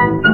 हट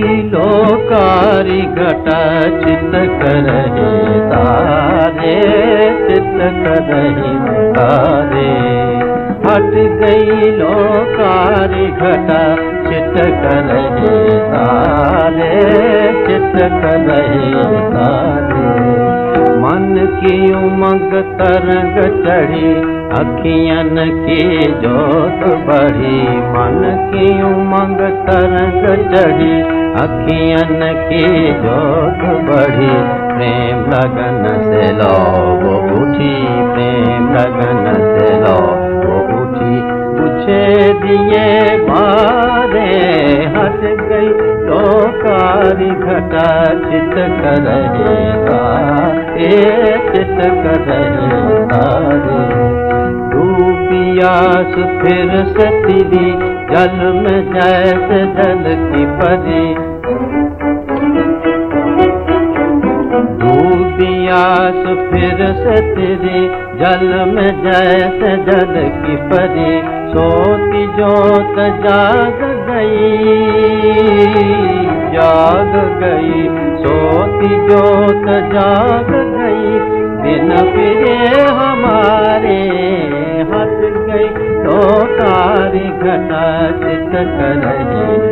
लोकारी घटा चित करहे, तारे चित करहे, तारे। हट गई लोकारी घटा चित करहे, तारे चित करहे, तारे। मन की उमंग तरंग चढ़ी, अखियन की जोत बढ़ी। मन की उमंग तरंग चढ़ी अखियन की जोत बढ़ी, प्रेम लगन से लो वो उठी, प्रेम लगन से लो वो उठी, पूछे दिए बारे हट गई तो कारी घटा, चित कर चित कर फिर सती जल में जैसे जल की परी डूबियास फिर से तिरी, जल में जैसे जल की परी सोती जोत जाग गई जाग गई। सोती जोत जाग गई। दिन फिरे हमारे हट गई। तो तारी घटा चित कर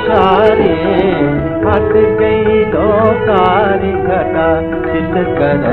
इशारे हट गई दो तारी घटा कर चित कर